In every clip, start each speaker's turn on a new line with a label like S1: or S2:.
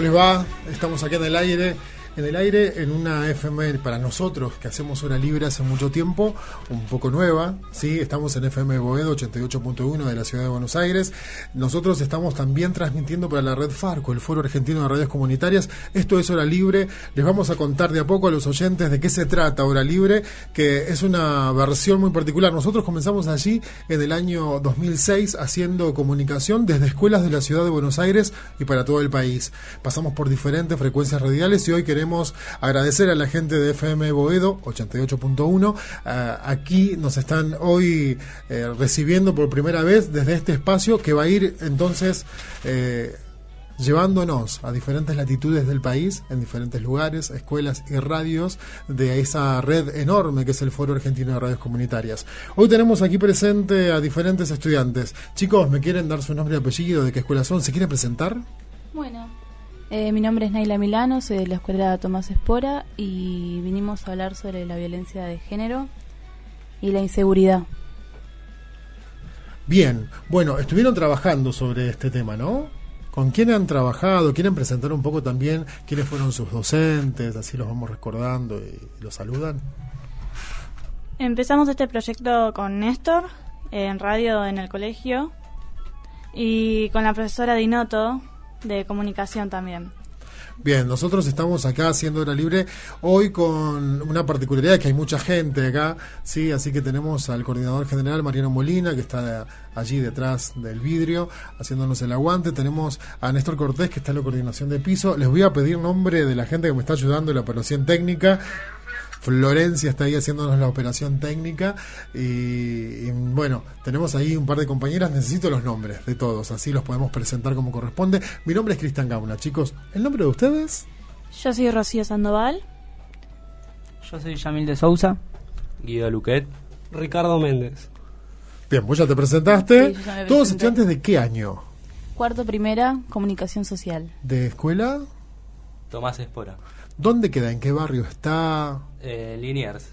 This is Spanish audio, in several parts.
S1: ¿Cómo les va? Estamos aquí en el aire en el aire en una FM para nosotros que hacemos hora libre hace mucho tiempo, un poco nueva, ¿sí? Estamos en FM Boedo 88.1 de la ciudad de Buenos Aires. Nosotros estamos también transmitiendo para la red Farco, el Foro Argentino de Radios Comunitarias. Esto es Hora Libre. Les vamos a contar de a poco a los oyentes de qué se trata Hora Libre, que es una versión muy particular. Nosotros comenzamos allí en el año 2006 haciendo comunicación desde escuelas de la ciudad de Buenos Aires y para todo el país. Pasamos por diferentes frecuencias radiales y hoy queremos agradecer a la gente de FM Boedo 88.1. Ah, aquí nos están hoy eh, recibiendo por primera vez desde este espacio que va a ir entonces eh, llevándonos a diferentes latitudes del país, en diferentes lugares, escuelas y radios de esa red enorme que es el Foro Argentino de Radios Comunitarias. Hoy tenemos aquí presente a diferentes estudiantes. Chicos, ¿me quieren dar su nombre y apellido? ¿De qué escuela son? ¿Se quieren presentar?
S2: Bueno, eh, mi nombre es Naila Milano, soy de la Escuela Tomás Espora y vinimos a hablar sobre la violencia de género y la inseguridad.
S1: Bien, bueno, estuvieron trabajando sobre este tema, ¿no? ¿Con quién han trabajado? ¿Quieren presentar un poco también quiénes fueron sus docentes? Así los vamos recordando y los saludan.
S3: Empezamos este proyecto con Néstor, en radio en el colegio, y con la profesora Dinoto, de comunicación también.
S1: Bien, nosotros estamos acá haciendo hora libre hoy con una particularidad que hay mucha gente acá, sí, así que tenemos al coordinador general Mariano Molina que está allí detrás del vidrio haciéndonos el aguante, tenemos a Néstor Cortés que está en la coordinación de piso, les voy a pedir nombre de la gente que me está ayudando en la operación técnica. Florencia está ahí haciéndonos la operación técnica y, bueno, tenemos ahí un par de compañeras, necesito los nombres de todos, así los podemos presentar como corresponde. Mi nombre es Cristian Gauna, chicos, ¿el nombre de ustedes?
S3: Yo soy Rocío Sandoval.
S4: Yo soy Yamil de Sousa.
S5: Guido Luquet.
S6: Ricardo Méndez.
S1: Bien, pues ya te presentaste. ¿Todos estudiantes de qué año?
S2: Cuarto primera, comunicación social.
S1: ¿De escuela?
S5: Tomás Espora.
S1: ¿Dónde queda? ¿En qué barrio está?
S5: Eh, Liniers.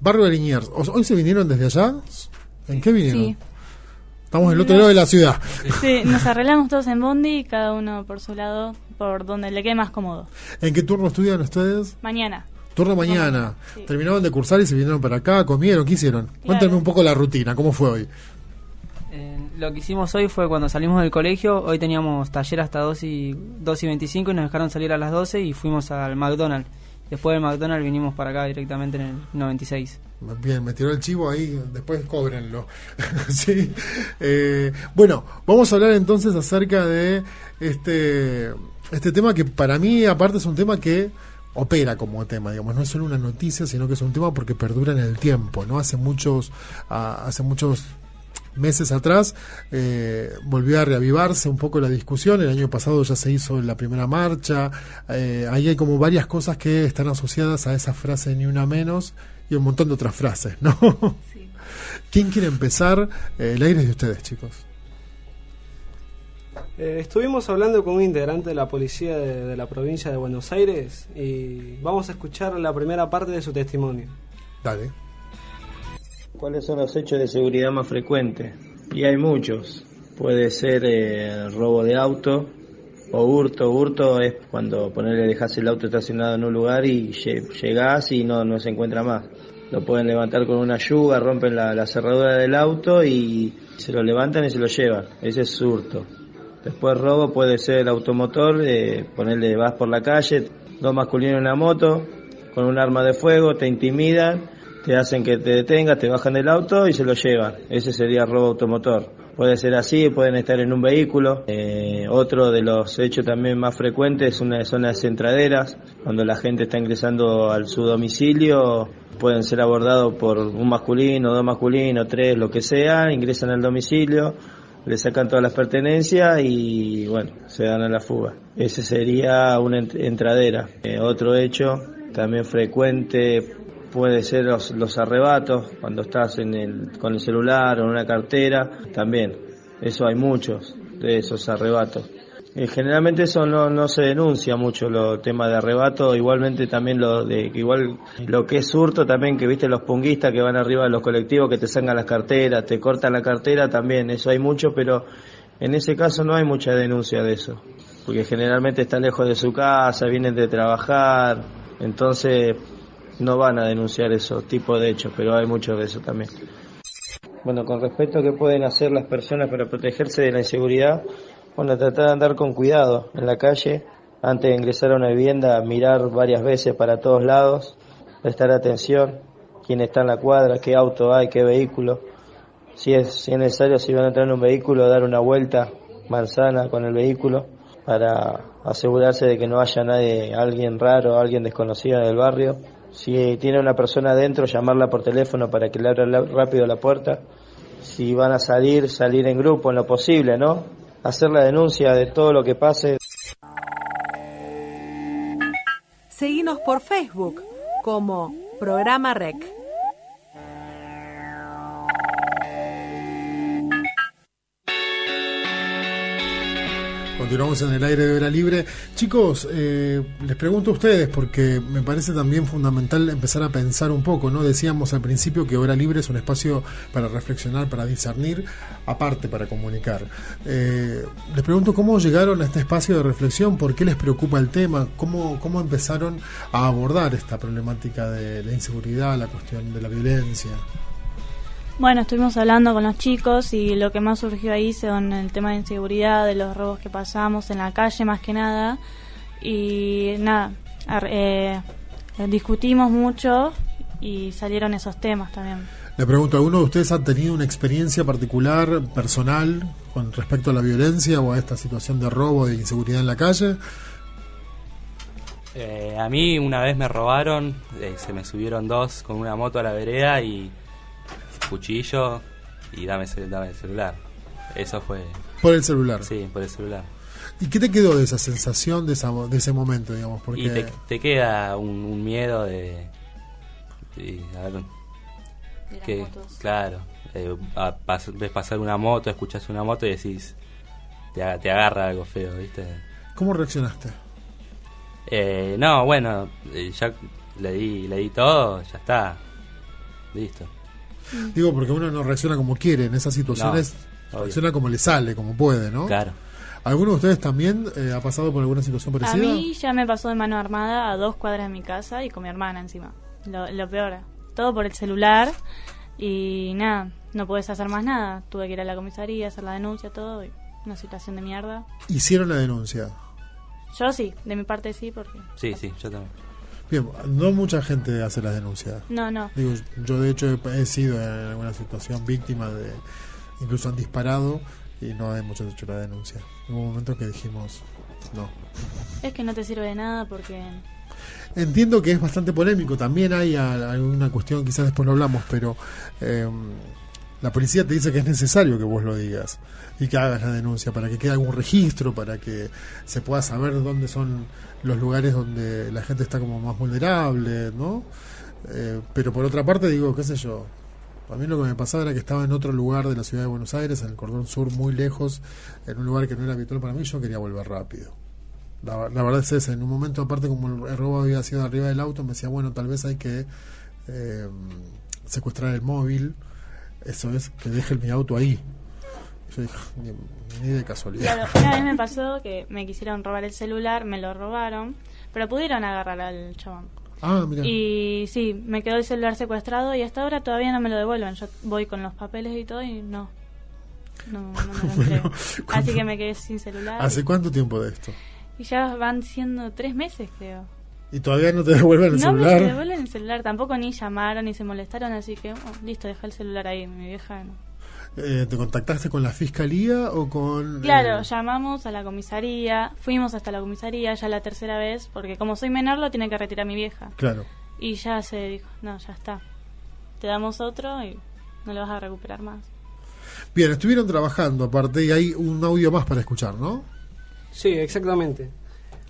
S1: Barrio de Liniers. ¿Hoy se vinieron desde allá? ¿En qué vinieron?
S2: Sí.
S1: Estamos del otro lado de la ciudad.
S3: Sí, nos arreglamos todos en Bondi, cada uno por su lado, por donde le quede más cómodo.
S1: ¿En qué turno estudian ustedes?
S3: Mañana.
S1: Turno mañana. Terminaron de cursar y se vinieron para acá, comieron, ¿qué hicieron? Cuéntenme un poco la rutina, ¿cómo fue hoy?
S4: Lo que hicimos hoy fue cuando salimos del colegio, hoy teníamos taller hasta 2 y, 2 y 25 y nos dejaron salir a las 12 y fuimos al McDonald's. Después del McDonald's vinimos para acá directamente en el 96.
S1: Bien, me tiró el chivo ahí, después cóbrenlo. sí. Eh, bueno, vamos a hablar entonces acerca de este, este tema que para mí aparte es un tema que opera como tema, digamos, no es solo una noticia, sino que es un tema porque perdura en el tiempo, ¿no? Hace muchos, uh, hace muchos meses atrás eh, volvió a reavivarse un poco la discusión. El año pasado ya se hizo la primera marcha. Eh, ahí hay como varias cosas que están asociadas a esa frase ni una menos y un montón de otras frases, ¿no? ¿Quién quiere empezar? Eh, el aire es de ustedes, chicos.
S6: estuvimos hablando con un integrante de la policía de la provincia de Buenos Aires y vamos a escuchar la primera parte de su testimonio.
S1: Dale.
S7: ¿Cuáles son los hechos de seguridad más frecuentes? Y hay muchos. Puede ser eh, robo de auto o hurto. Hurto es cuando ponerle dejas el auto estacionado en un lugar y llegás y no, no se encuentra más. Lo pueden levantar con una yuga, rompen la, cerradura del auto y se lo levantan y se lo llevan. Ese es hurto. Después robo puede ser automotor, eh, ponerle vas por la calle, dos masculinos en una moto, con un arma de fuego, te intimidan te hacen que te detengas, te bajan del auto y se lo llevan. Ese sería robo automotor. Puede ser así, pueden estar en un vehículo. Eh, otro de los hechos también más frecuentes son las entraderas. Cuando la gente está ingresando al su domicilio, pueden ser abordados por un masculino, dos masculinos, tres, lo que sea, ingresan al domicilio le sacan todas las pertenencias y bueno, se dan a la fuga. Ese sería una entradera. Eh, otro hecho también frecuente puede ser los, los arrebatos cuando estás en el, con el celular o en una cartera, también. Eso hay muchos de esos arrebatos. Eh, generalmente eso no, no se denuncia mucho los temas de arrebato, igualmente también lo de igual lo que es hurto también que viste los punguistas que van arriba de los colectivos que te sacan las carteras, te cortan la cartera también, eso hay mucho, pero en ese caso no hay mucha denuncia de eso, porque generalmente están lejos de su casa, vienen de trabajar, entonces no van a denunciar esos tipos de hechos, pero hay muchos de eso también. Bueno, con respecto a qué pueden hacer las personas para protegerse de la inseguridad, bueno, tratar de andar con cuidado en la calle, antes de ingresar a una vivienda, mirar varias veces para todos lados, prestar atención, quién está en la cuadra, qué auto hay, qué vehículo. Si es, si es necesario, si van a entrar en un vehículo, dar una vuelta manzana con el vehículo para asegurarse de que no haya nadie, alguien raro, alguien desconocido en el barrio. Si tiene una persona adentro, llamarla por teléfono para que le abra rápido la puerta. Si van a salir, salir en grupo en lo posible, ¿no? hacer la denuncia de todo lo que pase.
S8: Seguimos por Facebook como Programa Rec.
S1: Continuamos en el aire de hora libre. Chicos, eh, les pregunto a ustedes porque me parece también fundamental empezar a pensar un poco, ¿no? Decíamos al principio que hora libre es un espacio para reflexionar, para discernir, aparte para comunicar. Eh, les pregunto cómo llegaron a este espacio de reflexión, por qué les preocupa el tema, cómo, cómo empezaron a abordar esta problemática de la inseguridad, la cuestión de la violencia.
S3: Bueno, estuvimos hablando con los chicos y lo que más surgió ahí son el tema de inseguridad, de los robos que pasamos en la calle más que nada. Y nada, eh, discutimos mucho y salieron esos temas también.
S1: Le pregunto, ¿alguno de ustedes ha tenido una experiencia particular, personal, con respecto a la violencia o a esta situación de robo, de inseguridad en la calle?
S5: Eh, a mí una vez me robaron, eh, se me subieron dos con una moto a la vereda y cuchillo y dame, dame el celular. Eso fue...
S1: Por el celular.
S5: Sí, por el celular.
S1: ¿Y qué te quedó de esa sensación, de, esa, de ese momento, digamos? Porque...
S5: Y te, queda un, miedo de... a ver, que, claro, eh, ves pasar una moto, escuchas una moto y decís, te, te agarra algo feo, ¿viste?
S1: ¿Cómo reaccionaste?
S5: Eh, no, bueno, eh, ya le di, le di todo, ya está, listo.
S1: Digo, porque uno no reacciona como quiere en esas situaciones, reacciona como le sale, como puede, ¿no?
S5: Claro.
S1: ¿Alguno de ustedes también eh, ha pasado por alguna situación parecida?
S3: A mí ya me pasó de mano armada a dos cuadras de mi casa y con mi hermana encima. Lo, lo peor, todo por el celular y nada, no puedes hacer más nada. Tuve que ir a la comisaría, hacer la denuncia, todo. Y una situación de mierda.
S1: ¿Hicieron la denuncia?
S3: Yo sí, de mi parte sí, porque...
S5: Sí, sí, yo también.
S1: Bien, no mucha gente hace las denuncias.
S3: No, no.
S1: Digo, yo de hecho he, sido en alguna situación víctima de... Incluso han disparado y no hay muchos hecho la denuncia. Hubo un momento que dijimos, no.
S3: Es que no te sirve de nada porque...
S1: Entiendo que es bastante polémico, también hay alguna cuestión, quizás después lo hablamos, pero eh, la policía te dice que es necesario que vos lo digas y que hagas la denuncia para que quede algún registro, para que se pueda saber dónde son los lugares donde la gente está como más vulnerable, ¿no? Eh, pero por otra parte digo, qué sé yo, a mí lo que me pasaba era que estaba en otro lugar de la ciudad de Buenos Aires, en el cordón sur, muy lejos, en un lugar que no era habitual para mí, yo quería volver rápido. La, verdad es esa, en un momento aparte como el robo había sido arriba del auto, me decía, bueno, tal vez hay que eh, secuestrar el móvil, eso es que deje mi auto ahí. Yo dije, ni, de casualidad.
S3: una vez me pasó que me quisieron robar el celular, me lo robaron, pero pudieron agarrar al chabón.
S1: Ah, mira.
S3: Y sí, me quedó el celular secuestrado y hasta ahora todavía no me lo devuelven. Yo voy con los papeles y todo y no. No, no me lo Así que me quedé sin celular.
S1: ¿Hace cuánto tiempo de esto?
S3: Y ya van siendo tres meses, creo.
S1: ¿Y todavía no te devuelven el celular?
S3: No me devuelven el celular, tampoco ni llamaron ni se molestaron, así que oh, listo, dejé el celular ahí, mi vieja.
S1: Eh, ¿Te contactaste con la fiscalía o con...?
S3: Claro,
S1: eh?
S3: llamamos a la comisaría, fuimos hasta la comisaría ya la tercera vez, porque como soy menor lo tiene que retirar mi vieja.
S1: Claro.
S3: Y ya se dijo, no, ya está, te damos otro y no lo vas a recuperar más.
S1: Bien, estuvieron trabajando aparte y hay un audio más para escuchar, ¿no?
S6: Sí, exactamente.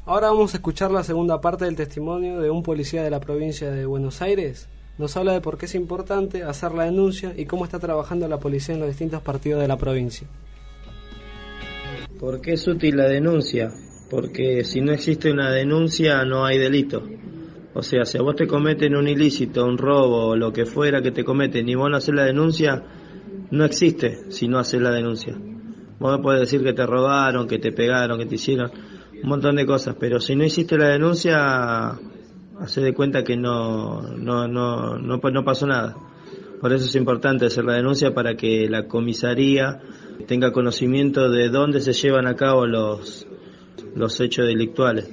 S6: Ahora vamos a escuchar la segunda parte del testimonio de un policía de la provincia de Buenos Aires. Nos habla de por qué es importante hacer la denuncia y cómo está trabajando la policía en los distintos partidos de la provincia.
S7: ¿Por qué es útil la denuncia? Porque si no existe una denuncia no hay delito. O sea, si a vos te cometen un ilícito, un robo lo que fuera que te cometen y vos no haces la denuncia, no existe si no haces la denuncia. Vos me podés decir que te robaron, que te pegaron, que te hicieron un montón de cosas, pero si no hiciste la denuncia, hace de cuenta que no, no, no, no, no pasó nada. Por eso es importante hacer la denuncia para que la comisaría tenga conocimiento de dónde se llevan a cabo los, los hechos delictuales.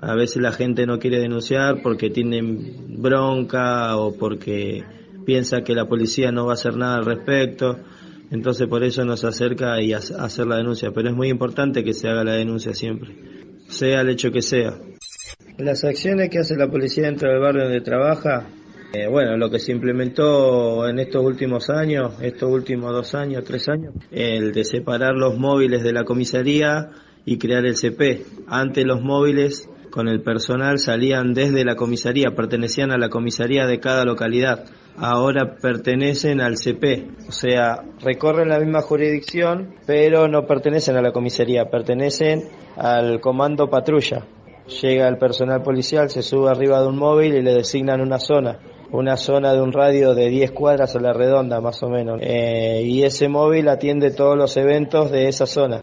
S7: A veces la gente no quiere denunciar porque tienen bronca o porque piensa que la policía no va a hacer nada al respecto. Entonces por eso nos acerca y hacer la denuncia. Pero es muy importante que se haga la denuncia siempre, sea el hecho que sea. Las acciones que hace la policía dentro del barrio donde trabaja, eh, bueno, lo que se implementó en estos últimos años, estos últimos dos años, tres años, el de separar los móviles de la comisaría y crear el CP. Antes los móviles con el personal salían desde la comisaría, pertenecían a la comisaría de cada localidad. Ahora pertenecen al CP, o sea, recorren la misma jurisdicción, pero no pertenecen a la comisaría, pertenecen al comando patrulla. Llega el personal policial, se sube arriba de un móvil y le designan una zona una zona de un radio de 10 cuadras a la redonda más o menos. Eh, y ese móvil atiende todos los eventos de esa zona.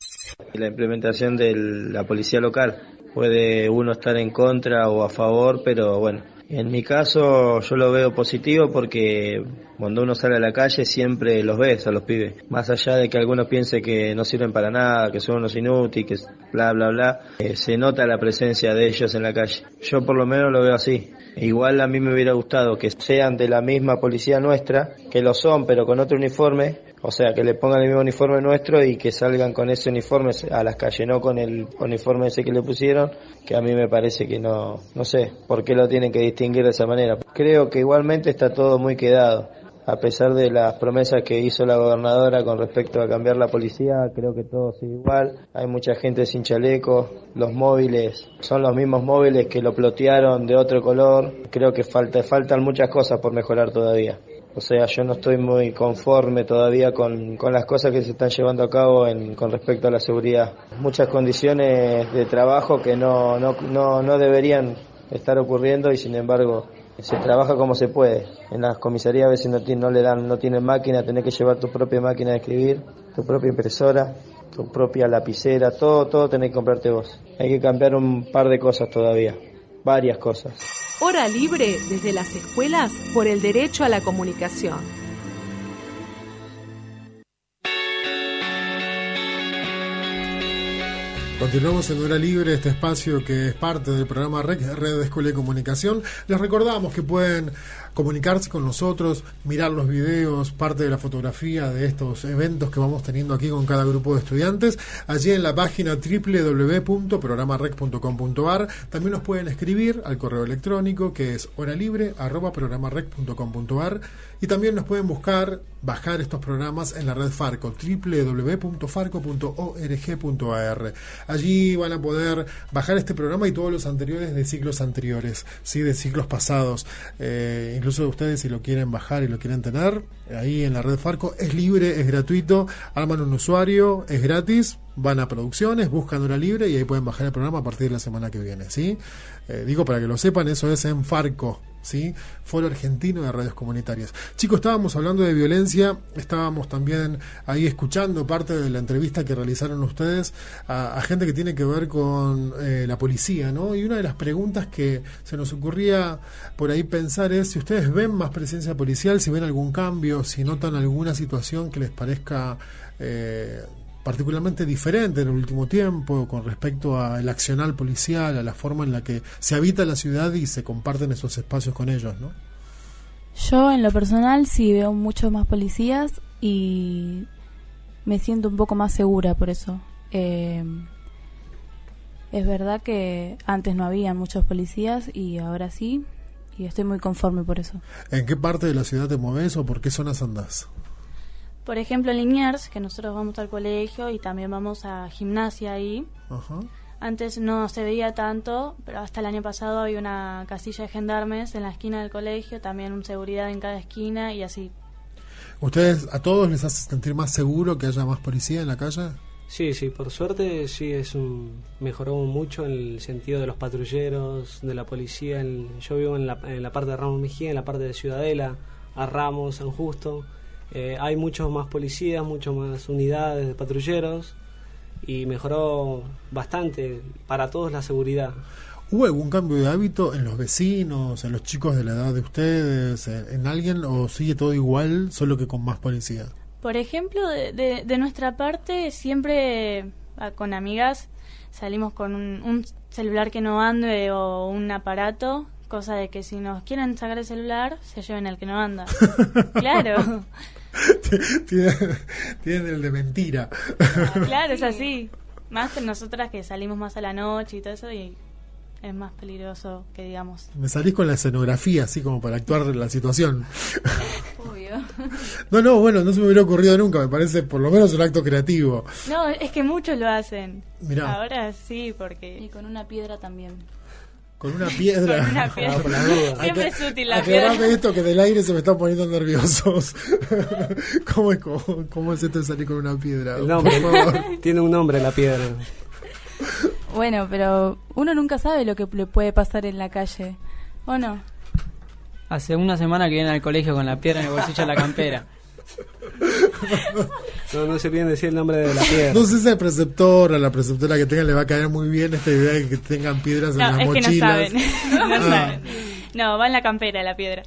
S7: La implementación de la policía local. Puede uno estar en contra o a favor, pero bueno, en mi caso yo lo veo positivo porque cuando uno sale a la calle siempre los ves a los pibes. Más allá de que algunos piensen que no sirven para nada, que son unos inútiles, que bla bla bla, eh, se nota la presencia de ellos en la calle. Yo por lo menos lo veo así. Igual a mí me hubiera gustado que sean de la misma policía nuestra, que lo son pero con otro uniforme, o sea, que le pongan el mismo uniforme nuestro y que salgan con ese uniforme a las calles, no con el uniforme ese que le pusieron, que a mí me parece que no, no sé, por qué lo tienen que distinguir de esa manera. Creo que igualmente está todo muy quedado. A pesar de las promesas que hizo la gobernadora con respecto a cambiar la policía, creo que todo sigue igual. Hay mucha gente sin chaleco, los móviles son los mismos móviles que lo plotearon de otro color. Creo que falta, faltan muchas cosas por mejorar todavía. O sea, yo no estoy muy conforme todavía con, con las cosas que se están llevando a cabo en, con respecto a la seguridad. Muchas condiciones de trabajo que no, no, no, no deberían estar ocurriendo y sin embargo se trabaja como se puede. En las comisarías a veces no, no le dan, no tienen máquina, tenés que llevar tu propia máquina de escribir, tu propia impresora, tu propia lapicera, todo, todo tenés que comprarte vos. Hay que cambiar un par de cosas todavía, varias cosas.
S8: Hora libre desde las escuelas por el derecho a la comunicación.
S1: Continuamos en Hora Libre, este espacio que es parte del programa Red de Escuela de Comunicación. Les recordamos que pueden comunicarse con nosotros, mirar los videos, parte de la fotografía de estos eventos que vamos teniendo aquí con cada grupo de estudiantes, allí en la página www.programarec.com.ar. También nos pueden escribir al correo electrónico que es horalibre.programarec.com.ar y también nos pueden buscar, bajar estos programas en la red Farco, www.farco.org.ar. Allí van a poder bajar este programa y todos los anteriores de ciclos anteriores, ¿sí? de ciclos pasados. Eh, incluso ustedes si lo quieren bajar y lo quieren tener, ahí en la red Farco es libre, es gratuito, arman un usuario, es gratis, van a producciones, buscan hora libre y ahí pueden bajar el programa a partir de la semana que viene, ¿sí? Eh, digo para que lo sepan, eso es en Farco, ¿sí? Foro Argentino de Radios Comunitarias. Chicos, estábamos hablando de violencia, estábamos también ahí escuchando parte de la entrevista que realizaron ustedes a, gente que tiene que ver con eh, la policía, ¿no? Y una de las preguntas que se nos ocurría por ahí pensar es si ustedes ven más presencia policial, si ven algún cambio, si notan alguna situación que les parezca... Eh, particularmente diferente en el último tiempo con respecto al accional policial, a la forma en la que se habita la ciudad y se comparten esos espacios con ellos, ¿no?
S2: Yo en lo personal sí veo muchos más policías y me siento un poco más segura por eso. Eh, es verdad que antes no había muchos policías y ahora sí, y estoy muy conforme por eso.
S1: ¿En qué parte de la ciudad te mueves o por qué zonas andás?
S3: Por ejemplo, en Liniers, que nosotros vamos al colegio y también vamos a gimnasia ahí.
S1: Ajá.
S3: Antes no se veía tanto, pero hasta el año pasado había una casilla de gendarmes en la esquina del colegio, también un seguridad en cada esquina y así.
S1: ¿Ustedes a todos les hace sentir más seguro que haya más policía en la calle?
S6: Sí, sí, por suerte sí es un mejoró mucho en el sentido de los patrulleros, de la policía. En- yo vivo en la, en la parte de Ramos Mejía, en la parte de Ciudadela, a Ramos, San Justo. Eh, hay muchos más policías, muchas más unidades de patrulleros y mejoró bastante para todos la seguridad.
S1: ¿Hubo algún cambio de hábito en los vecinos, en los chicos de la edad de ustedes, en, en alguien o sigue todo igual, solo que con más policía?
S3: Por ejemplo, de, de- de nuestra parte, siempre ah, con amigas salimos con un, un celular que no ande o un aparato, cosa de que si nos quieren sacar el celular, se lleven el que no anda. claro,
S1: Tienen, tienen el de mentira.
S3: claro, es así. Más que nosotras que salimos más a la noche y todo eso, y es más peligroso que digamos.
S1: Me salís con la escenografía, así como para actuar la situación.
S2: Obvio.
S1: No, no, bueno, no se me hubiera ocurrido nunca, me parece por lo menos un acto creativo.
S3: No, es que muchos lo hacen.
S1: Mirá.
S3: Ahora sí,
S2: Y
S3: porque...
S2: con una piedra también.
S1: Con una piedra.
S3: Con una piedra.
S6: Ah.
S3: Siempre es útil la
S1: aclarame
S3: piedra.
S1: esto que del aire se me están poniendo nerviosos. ¿Cómo es, cómo, cómo es esto de salir con una piedra?
S6: El nombre,
S1: Por favor.
S6: tiene un nombre la piedra.
S2: Bueno, pero uno nunca sabe lo que le puede pasar en la calle. ¿O no?
S4: Hace una semana que viene al colegio con la piedra en el bolsillo de la campera.
S6: No, no se olviden decir el nombre de la piedra.
S1: No sé si al preceptor, a la preceptora que tengan le va a caer muy bien esta idea de que tengan piedras en
S3: No,
S1: las
S3: es que no
S1: mochilas.
S3: saben. no
S1: Ah.
S3: saben. No, va en la campera la piedra.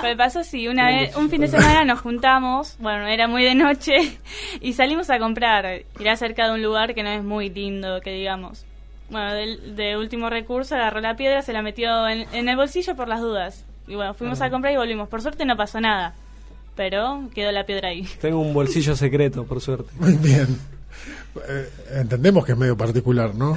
S3: Pero pasó sí, una vez, un fin de semana nos juntamos, bueno, era muy de noche, y salimos a comprar. Era cerca de un lugar que no es muy lindo, que digamos. Bueno, de, último recurso agarró la piedra, se la metió en, en el bolsillo por las dudas. Y bueno, fuimos a comprar y volvimos. Por suerte no pasó nada, pero quedó la piedra ahí.
S6: Tengo un bolsillo secreto, por suerte.
S1: Muy bien. Eh, entendemos que es medio particular, ¿no?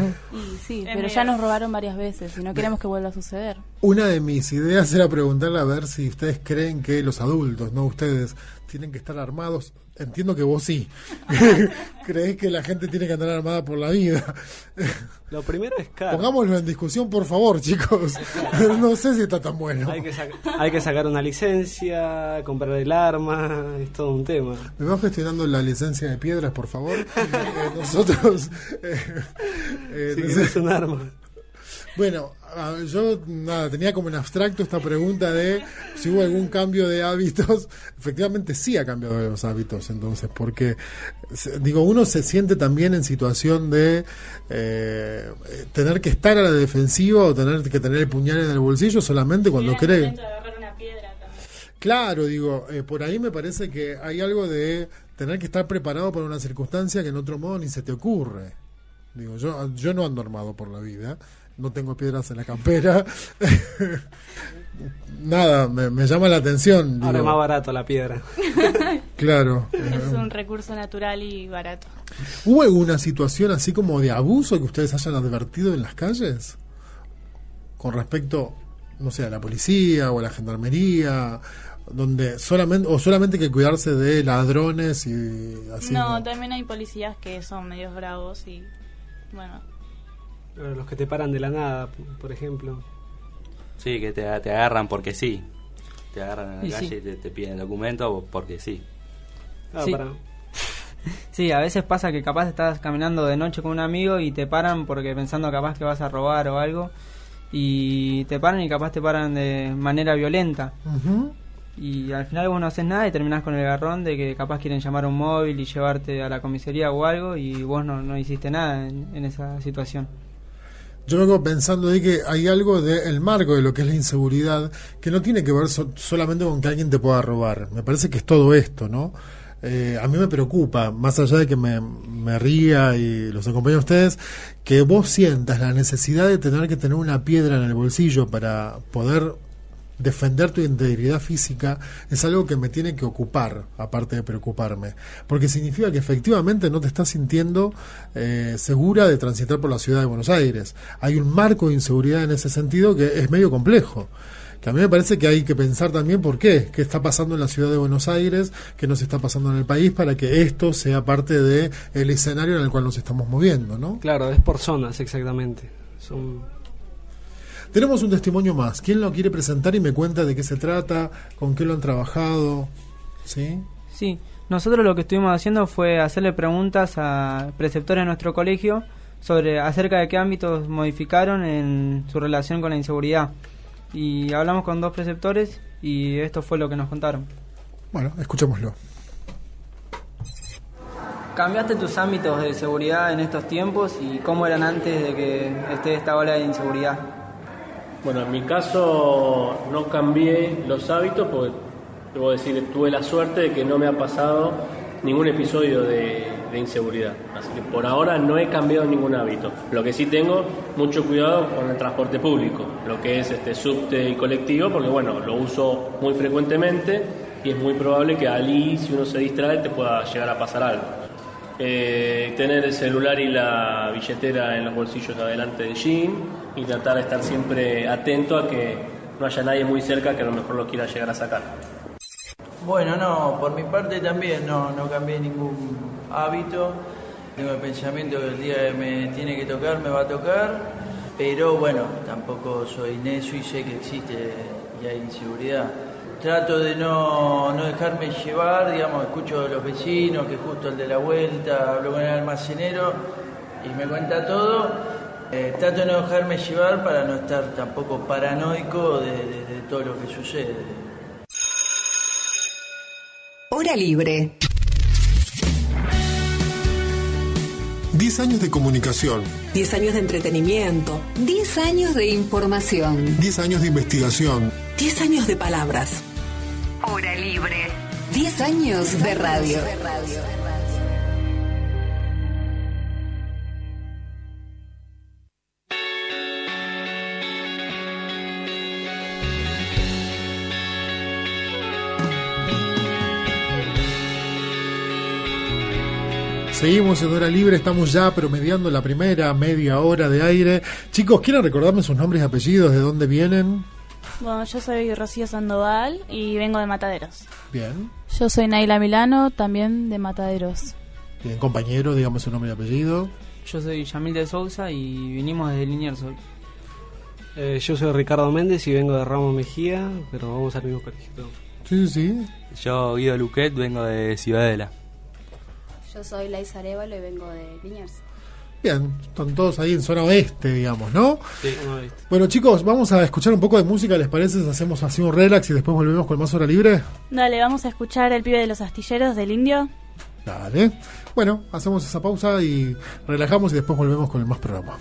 S2: Sí,
S3: Es
S2: pero
S3: medio-
S2: ya nos robaron varias veces y no queremos que vuelva a suceder.
S1: Una de mis ideas era preguntarle a ver si ustedes creen que los adultos, no ustedes, tienen que estar armados. Entiendo que vos sí. Crees que la gente tiene que andar armada por la vida.
S6: Lo primero es caro.
S1: Pongámoslo en discusión, por favor, chicos. No sé si está tan bueno.
S6: Hay que, sac- hay que sacar una licencia, comprar el arma, es todo un tema.
S1: ¿Me vas gestionando la licencia de piedras, por favor? Eh, nosotros... eh, eh,
S6: Si querés un arma.
S1: Bueno, yo nada, tenía como en abstracto esta pregunta de si hubo algún cambio de hábitos. Efectivamente sí ha cambiado los hábitos, entonces, porque, digo, uno se siente también en situación de eh, tener que estar a la defensiva o tener que tener el puñal en el bolsillo solamente cuando cree. Claro, digo, eh, por ahí me parece que hay algo de tener que estar preparado para una circunstancia que en otro modo ni se te ocurre. Digo, yo, yo no ando armado por la vida, no tengo piedras en la campera. Nada, me, me llama la atención.
S6: Ahora es
S1: digo,
S6: más barato la piedra.
S1: claro.
S3: Es un recurso natural y barato.
S1: ¿Hubo alguna situación así como de abuso que ustedes hayan advertido en las calles? Con respecto, no sé, a la policía o a la gendarmería, donde solamente, o solamente hay que cuidarse de ladrones y así.
S3: no, también hay policías que son medios bravos y bueno,
S6: Los que te paran de la nada, por ejemplo.
S5: Sí, que te, te agarran porque sí. Te agarran en la
S4: Y
S5: calle
S4: sí.
S5: y te, te piden documento porque sí.
S6: Ah,
S4: Sí.
S6: para-
S4: Sí, a veces pasa que capaz estás caminando de noche con un amigo y te paran porque pensando capaz que vas a robar o algo. Y te paran y capaz te paran de manera violenta. Y al final vos no haces nada y terminás con el garrón de que capaz quieren llamar a un móvil y llevarte a la comisaría o algo y vos no, no hiciste nada en, en esa situación.
S1: Yo vengo pensando de que hay algo del marco de lo que es la inseguridad que no tiene que ver so- solamente con que alguien te pueda robar. Me parece que es todo esto, ¿no? Eh, a mí me preocupa, más allá de que me, me ría y los acompañe a ustedes, que vos sientas la necesidad de tener que tener una piedra en el bolsillo para poder defender tu integridad física es algo que me tiene que ocupar, aparte de preocuparme, porque significa que efectivamente no te estás sintiendo eh, segura de transitar por la ciudad de Buenos Aires. Hay un marco de inseguridad en ese sentido que es medio complejo, que a mí me parece que hay que pensar también por qué, qué está pasando en la ciudad de Buenos Aires, qué nos está pasando en el país para que esto sea parte del el escenario en el cual nos estamos moviendo, ¿no?
S6: Claro, es por zonas exactamente. Son...
S1: Tenemos un testimonio más. ¿Quién lo quiere presentar y me cuenta de qué se trata, con qué lo han trabajado? ¿Sí?
S4: Sí, nosotros lo que estuvimos haciendo fue hacerle preguntas a preceptores de nuestro colegio sobre acerca de qué ámbitos modificaron en su relación con la inseguridad y hablamos con dos preceptores y esto fue lo que nos contaron.
S1: Bueno, escuchémoslo.
S4: ¿Cambiaste tus ámbitos de seguridad en estos tiempos y cómo eran antes de que esté esta ola de inseguridad?
S9: Bueno, en mi caso no cambié los hábitos porque, debo decir, tuve la suerte de que no me ha pasado ningún episodio de, inseguridad. Así que por ahora no he cambiado ningún hábito. Lo que sí tengo mucho cuidado con el transporte público, lo que es este subte y colectivo, porque bueno, lo uso muy frecuentemente y es muy probable que allí, si uno se distrae, te pueda llegar a pasar algo. Eh, tener el celular y la billetera en los bolsillos adelante del jean y tratar de estar siempre atento a que no haya nadie muy cerca que a lo mejor lo quiera llegar a sacar.
S10: Bueno, no, por mi parte también no, no cambié ningún hábito. Tengo el pensamiento que el día que me tiene que tocar, me va a tocar. Pero bueno, tampoco soy necio y sé que existe y hay inseguridad. Trato de no, no dejarme llevar, digamos, escucho a los vecinos, que justo el de la vuelta, hablo con el almacenero y me cuenta todo. Eh, trato de no dejarme llevar para no estar tampoco paranoico de todo lo que sucede.
S11: Hora libre.
S1: 10 años de comunicación.
S8: 10 años de entretenimiento.
S11: 10 años de información.
S1: 10 años de investigación.
S8: 10 años de palabras.
S11: Hora libre. 10 años de radio.
S1: Seguimos en hora libre, estamos ya promediando la primera media hora de aire. Chicos, ¿quieren recordarme sus nombres y apellidos? ¿De dónde vienen?
S3: Bueno, yo soy Rocío Sandoval y vengo de Mataderos.
S1: Bien.
S2: Yo soy Naila Milano, también de Mataderos.
S1: Bien, compañero, digamos su nombre y apellido.
S4: Yo soy Yamil de Sousa y vinimos desde Liniers hoy.
S6: Eh, yo soy Ricardo Méndez y vengo de Ramos Mejía, pero vamos al mismo colegio.
S1: Sí, sí.
S5: Yo, Guido Luquet, vengo de Ciudadela.
S12: Yo soy Laisa Arevalo y vengo de Liniers.
S1: Bien, están todos ahí en zona oeste, digamos, ¿no?
S6: Sí, oeste.
S1: Bueno, chicos, vamos a escuchar un poco de música, ¿les parece? Hacemos así un relax y después volvemos con más hora libre.
S3: Dale, vamos a escuchar El pibe de los astilleros del indio.
S1: Dale. Bueno, hacemos esa pausa y relajamos y después volvemos con el más programa.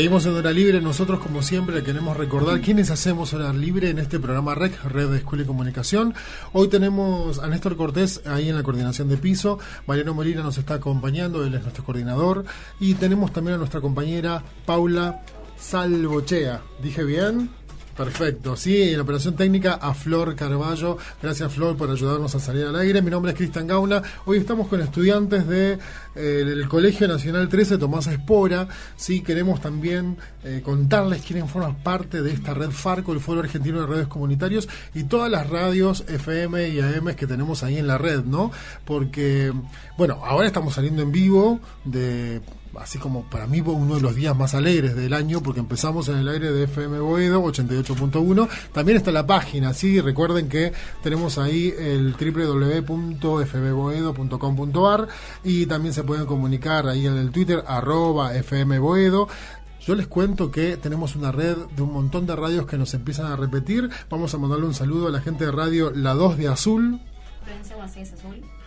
S1: Seguimos en Hora Libre. Nosotros, como siempre, queremos recordar quiénes hacemos Hora Libre en este programa REC, Red de Escuela y Comunicación. Hoy tenemos a Néstor Cortés ahí en la coordinación de piso. Mariano Molina nos está acompañando, él es nuestro coordinador. Y tenemos también a nuestra compañera Paula Salvochea. ¿Dije bien? Perfecto, sí, en operación técnica a Flor Carballo. Gracias Flor por ayudarnos a salir al aire. Mi nombre es Cristian Gauna. Hoy estamos con estudiantes de, Colegio Nacional 13 Tomás Espora. Sí, queremos también eh, contarles quiénes forman parte de esta red Farco, el Foro Argentino de Redes Comunitarios y todas las radios FM y AM que tenemos ahí en la red, ¿no? Porque, bueno, ahora estamos saliendo en vivo de así como para mí uno de los días más alegres del año porque empezamos en el aire de FM Boedo 88.1 también está la página sí recuerden que tenemos ahí el www.fmboedo.com.ar y también se pueden comunicar ahí en el Twitter arroba FM Boedo yo les cuento que tenemos una red de un montón de radios que nos empiezan a repetir. Vamos a mandarle un saludo a la gente de radio La 2 de Azul.
S12: Azul.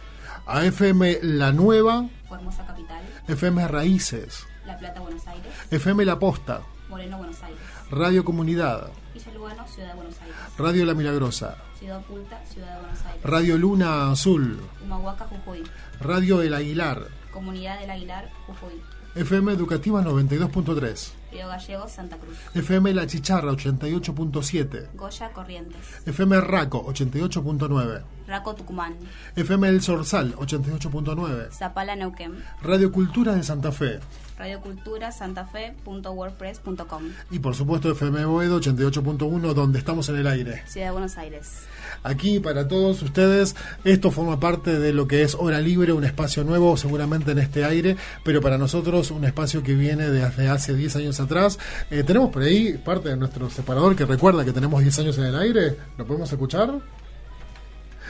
S1: A FM La Nueva.
S12: Formosa Capital.
S1: FM Raíces.
S12: La Plata, Buenos Aires.
S1: FM La Posta.
S12: Moreno, Buenos Aires.
S1: Radio Comunidad.
S12: Villa Lugano, Ciudad de Buenos Aires.
S1: Radio La Milagrosa.
S12: Ciudad Oculta, Ciudad de Buenos Aires.
S1: Radio Luna Azul.
S12: Humahuaca, Jujuy.
S1: Radio El Aguilar.
S12: Comunidad del Aguilar, Jujuy.
S1: FM Educativa 92.3.
S12: Río Gallegos, Santa Cruz.
S1: FM La Chicharra 88.7.
S12: Goya, Corrientes.
S1: FM Raco 88.9.
S12: Raco, Tucumán.
S1: FM El Sorsal 88.9.
S12: Zapala, Neuquén.
S1: Radio Cultura de Santa Fe.
S12: radioculturasantafe.wordpress.com
S1: Y por supuesto FM Boedo 88.1 donde estamos en el aire.
S12: Ciudad de Buenos Aires.
S1: Aquí para todos ustedes, esto forma parte de lo que es Hora Libre, un espacio nuevo seguramente en este aire, pero para nosotros un espacio que viene desde hace 10 años atrás. Eh, tenemos por ahí parte de nuestro separador que recuerda que tenemos 10 años en el aire. ¿Lo podemos escuchar?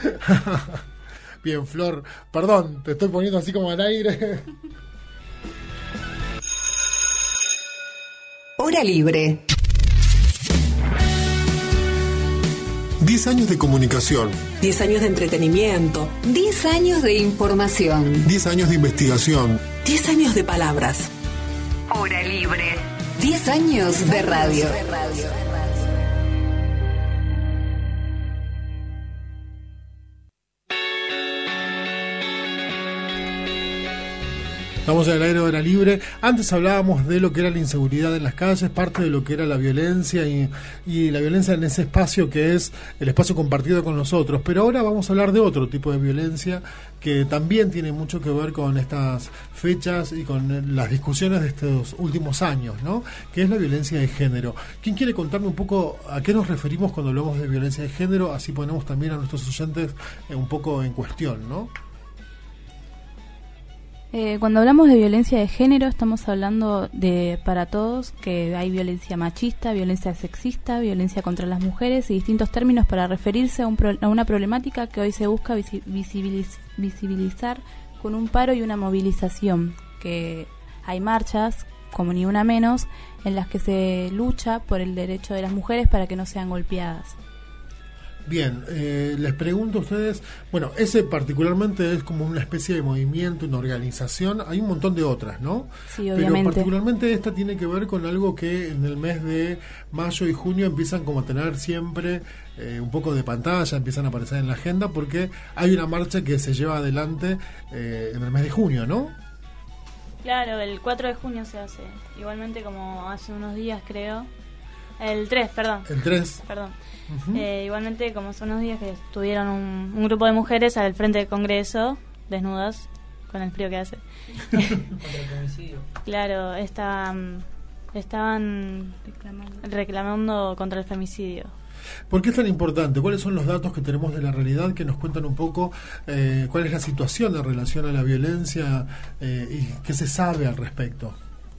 S1: Bien, Flor, perdón, te estoy poniendo así como al aire.
S11: Hora Libre.
S1: 10 años de comunicación.
S8: 10 años de entretenimiento.
S11: 10 años de información.
S1: 10 años de investigación.
S8: 10 años de palabras.
S11: Hora Libre. 10 años de radio.
S1: Estamos en el aire de hora libre. Antes hablábamos de lo que era la inseguridad en las calles, parte de lo que era la violencia y, la violencia en ese espacio que es el espacio compartido con nosotros. Pero ahora vamos a hablar de otro tipo de violencia que también tiene mucho que ver con estas fechas y con las discusiones de estos últimos años, ¿no? Que es la violencia de género. ¿Quién quiere contarme un poco a qué nos referimos cuando hablamos de violencia de género? Así ponemos también a nuestros oyentes eh, un poco en cuestión, ¿no?
S2: Eh, cuando hablamos de violencia de género estamos hablando de para todos que hay violencia machista, violencia sexista, violencia contra las mujeres y distintos términos para referirse a, un pro, a una problemática que hoy se busca visibiliz visibilizar con un paro y una movilización, que hay marchas, como ni una menos, en las que se lucha por el derecho de las mujeres para que no sean golpeadas.
S1: Bien, eh, les pregunto a ustedes, bueno, ese particularmente es como una especie de movimiento, una organización, hay un montón de otras, ¿no?
S2: Sí, obviamente.
S1: Pero particularmente esta tiene que ver con algo que en el mes de mayo y junio empiezan como a tener siempre eh, un poco de pantalla, empiezan a aparecer en la agenda porque hay una marcha que se lleva adelante eh, en el mes de junio, ¿no?
S3: Claro, el 4 de junio se hace, igualmente como hace unos días creo. El 3, perdón.
S1: El 3.
S3: Perdón. Eh, igualmente, como son unos días que estuvieron un, un grupo de mujeres al frente del Congreso, desnudas, con el frío que hace. claro, estaban, estaban reclamando contra el femicidio.
S1: ¿Por qué es tan importante? ¿Cuáles son los datos que tenemos de la realidad que nos cuentan un poco eh, cuál es la situación en relación a la violencia eh, y qué se sabe al respecto?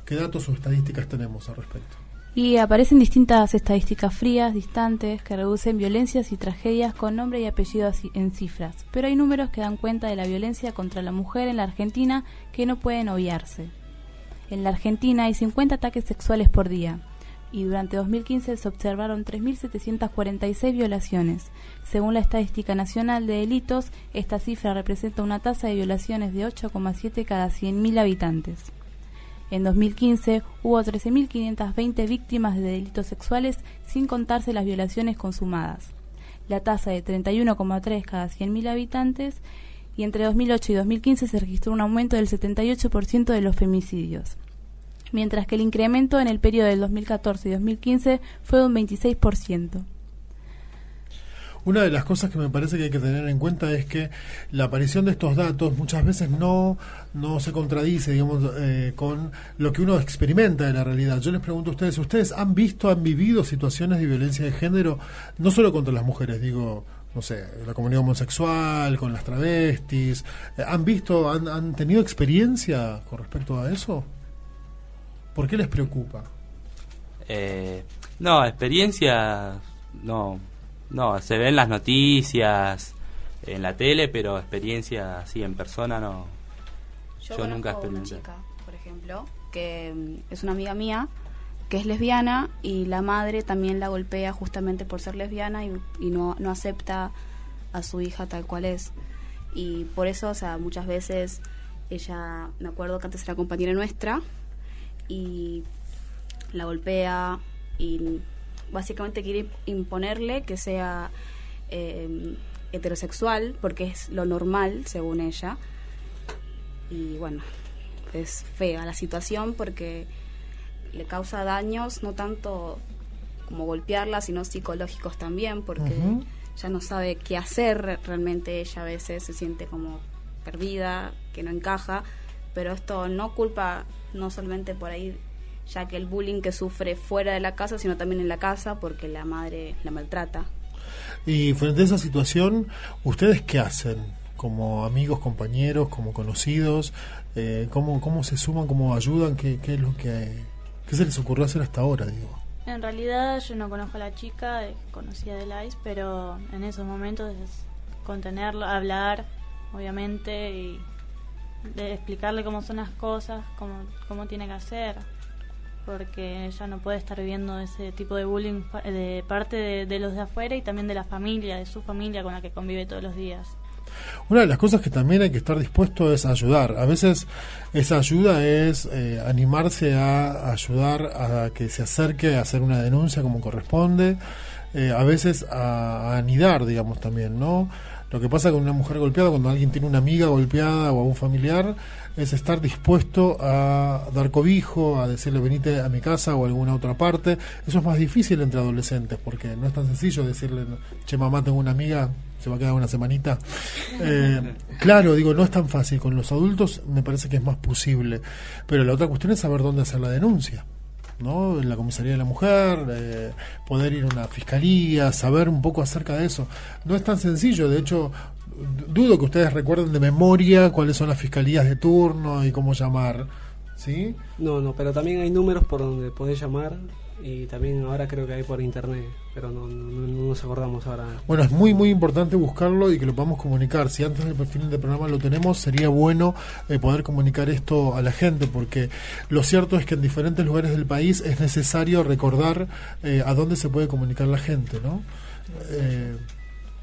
S1: ¿Qué datos o estadísticas tenemos al respecto?
S2: Y aparecen distintas estadísticas frías, distantes, que reducen violencias y tragedias con nombre y apellido en cifras. Pero hay números que dan cuenta de la violencia contra la mujer en la Argentina que no pueden obviarse. En la Argentina hay 50 ataques sexuales por día y durante 2015 se observaron 3.746 violaciones. Según la Estadística Nacional de Delitos, esta cifra representa una tasa de violaciones de 8,7 cada 100.000 habitantes. En 2015 hubo 13.520 víctimas de delitos sexuales sin contarse las violaciones consumadas. La tasa de 31,3 cada 100.000 habitantes y entre 2008 y 2015 se registró un aumento del 78% de los femicidios, mientras que el incremento en el periodo del 2014 y 2015 fue de un 26%.
S1: Una de las cosas que me parece que hay que tener en cuenta es que la aparición de estos datos muchas veces no, no se contradice, digamos, eh, con lo que uno experimenta de la realidad. Yo les pregunto a ustedes, ¿ustedes han visto, han vivido situaciones de violencia de género, no solo contra las mujeres, digo, no sé, la comunidad homosexual, con las travestis? Eh, ¿Han visto, han, han tenido experiencia con respecto a eso? ¿Por qué les preocupa?
S5: Eh, no, experiencia, no, no, se ven las noticias, en la tele, pero experiencia así en persona no.
S12: Yo,
S5: Yo, nunca
S12: conozco una
S5: experimenté.
S12: chica, por ejemplo, que mm, es una amiga mía, que es lesbiana y la madre también la golpea justamente por ser lesbiana y, y no, no acepta a su hija tal cual es. Y por eso, o sea, muchas veces ella, me acuerdo que antes era compañera nuestra y la golpea y básicamente quiere imponerle que sea eh, heterosexual porque es lo normal según ella. Y bueno es fea la situación porque le causa daños no tanto como golpearla sino psicológicos también porque ya no sabe qué hacer re- realmente ella a veces se siente como perdida que no encaja. Pero esto no culpa no solamente por ahí ya que el bullying que sufre fuera de la casa sino también en la casa porque la madre la maltrata
S1: Y frente a esa situación, ¿ustedes qué hacen? Como amigos, compañeros, como conocidos, eh, ¿cómo, ¿cómo se suman, cómo ayudan? ¿Qué, qué es lo que qué se les ocurrió hacer hasta ahora, digo?
S3: En realidad yo no conozco a la chica, eh, conocía del ICE, pero en esos momentos es contenerlo, hablar, obviamente, y de explicarle cómo son las cosas, cómo, cómo tiene que hacer, porque ella no puede estar viviendo ese tipo de bullying de parte de, los de afuera y también de la familia, de su familia con la que convive todos los días.
S1: Una de las cosas que también hay que estar dispuesto es ayudar. A veces esa ayuda es eh, animarse a ayudar a que se acerque a hacer una denuncia como corresponde. Eh, a veces a anidar, digamos también, ¿no? Lo que pasa con una mujer golpeada, cuando alguien tiene una amiga golpeada o a un familiar, es estar dispuesto a dar cobijo, a decirle venite a mi casa o a alguna otra parte. Eso es más difícil entre adolescentes, porque no es tan sencillo decirle, che mamá, tengo una amiga, se va a quedar una semanita. Eh, claro, digo, no es tan fácil. Con los adultos me parece que es más posible. Pero la otra cuestión es saber dónde hacer la denuncia. ¿No? En la comisaría de la mujer, poder ir a una fiscalía, saber un poco acerca de eso. No es tan sencillo, de hecho, dudo que ustedes recuerden de memoria cuáles son las fiscalías de turno y cómo llamar. ¿Sí?
S6: No, no, pero también hay números por donde podés llamar y también ahora creo que hay por internet, pero no, no, no- no nos acordamos ahora.
S1: Bueno, es muy, muy importante buscarlo y que lo podamos comunicar. Si antes del perfil del programa lo tenemos, sería bueno eh, poder comunicar esto a la gente, porque lo cierto es que en diferentes lugares del país es necesario recordar eh, a dónde se puede comunicar la gente, ¿no? Eh,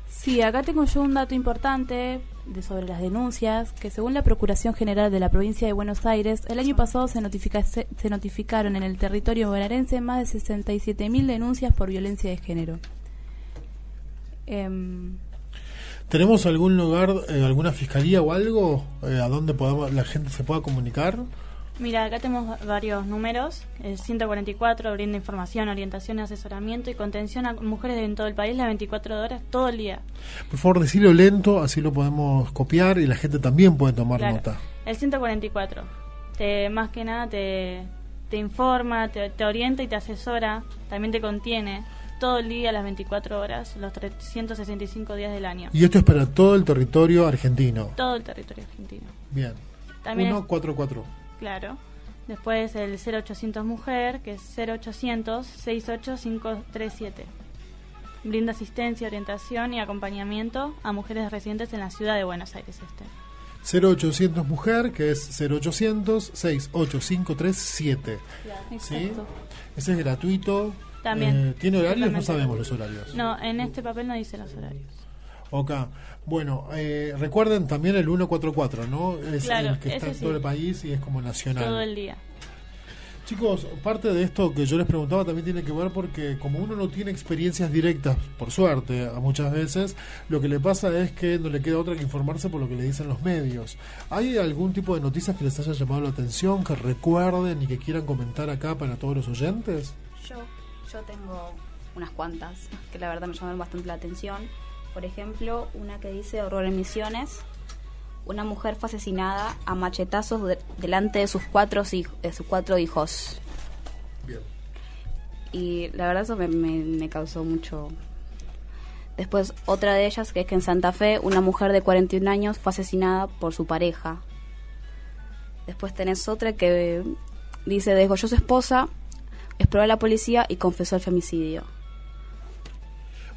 S2: Sí, acá tengo yo un dato importante de sobre las denuncias, que según la Procuración General de la Provincia de Buenos Aires, el año pasado se, se notificaron en el territorio bonaerense más de 67.000 denuncias por violencia de género. Em,
S1: ¿Tenemos algún lugar, eh, alguna fiscalía o algo eh, a donde podamos, la gente se pueda comunicar?
S3: Mira, acá tenemos varios números. El 144 brinda información, orientación, asesoramiento y contención a mujeres en todo el país las 24 horas, todo el día.
S1: Por favor, decirlo lento, así lo podemos copiar y la gente también puede tomar
S3: Claro.
S1: nota.
S3: El 144. Te, más que nada te, te informa, te, te orienta y te asesora. También te contiene todo el día, las 24 horas, los 365 días del año.
S1: Y esto es para todo el territorio argentino.
S3: Todo el territorio argentino.
S1: Bien.
S3: También es-
S1: 144.
S3: Claro. Después el 0800 Mujer, que es 0800 68537. Brinda asistencia, orientación y acompañamiento a mujeres residentes en la ciudad de Buenos Aires Este.
S1: 0800 Mujer, que es 0800 68537. ¿Sí?
S3: Exacto.
S1: Ese es gratuito.
S3: También.
S1: Eh, ¿Tiene horarios? No sabemos los horarios.
S3: No, en este papel no dice los horarios.
S1: Ok. Bueno, eh, recuerden también el 144, ¿no? Es
S3: Claro,
S1: el que está en todo
S3: sí.
S1: el país y es como nacional.
S3: Todo el día.
S1: Chicos, parte de esto que yo les preguntaba también tiene que ver porque como uno no tiene experiencias directas, por suerte, a muchas veces, lo que le pasa es que no le queda otra que informarse por lo que le dicen los medios. ¿Hay algún tipo de noticias que les haya llamado la atención, que recuerden y que quieran comentar acá para todos los oyentes?
S12: Yo, yo tengo unas cuantas que la verdad me llaman bastante la atención. Por ejemplo, una que dice horror en Misiones. Una mujer fue asesinada a machetazos de- delante de sus cuatro, hij- de sus cuatro hijos.
S1: Bien.
S12: Y la verdad eso me, me- me causó mucho... Después otra de ellas, que es que en Santa Fe una mujer de 41 años fue asesinada por su pareja. Después tenés otra que dice desgolló su esposa, exploró a la policía y confesó el femicidio.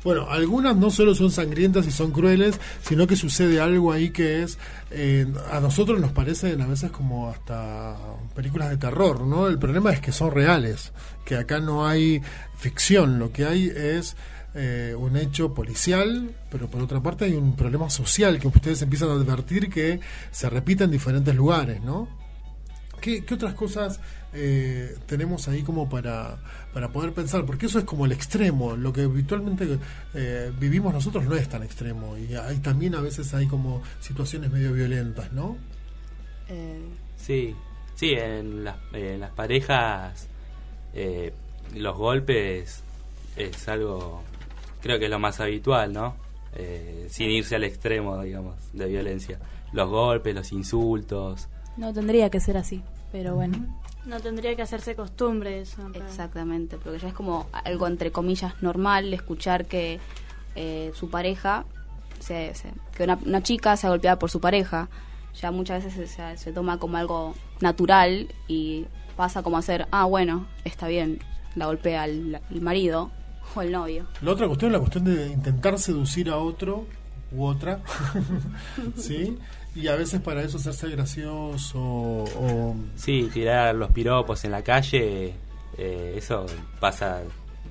S1: Bueno, algunas no solo son sangrientas y son crueles, sino que sucede algo ahí que es, eh, a nosotros nos parecen a veces como hasta películas de terror, ¿no? El problema es que son reales, que acá no hay ficción, lo que hay es eh, un hecho policial, pero por otra parte hay un problema social que ustedes empiezan a advertir que se repite en diferentes lugares, ¿no? ¿Qué, qué otras cosas eh, tenemos ahí como para, para poder pensar? Porque eso es como el extremo. Lo que habitualmente eh, vivimos nosotros no es tan extremo. Y hay, también a veces hay como situaciones medio violentas, ¿no?
S5: Sí, sí, en las, en las parejas eh, los golpes es algo, creo que es lo más habitual, ¿no? Eh, sin irse al extremo, digamos, de violencia. Los golpes, los insultos.
S2: No tendría que ser así, pero bueno.
S3: No tendría que hacerse costumbre eso. en.
S12: Exactamente, porque ya es como algo entre comillas normal escuchar que eh, su pareja, se, se- que una, una chica sea golpeada por su pareja. Ya muchas veces se, se- se toma como algo natural y pasa como a ser, ah, bueno, está bien, la golpea el, el marido o el novio.
S1: La otra cuestión es la cuestión de intentar seducir a otro u otra, ¿sí? Y a veces para eso hacerse gracioso o...
S5: Sí, tirar los piropos en la calle, eh, eso pasa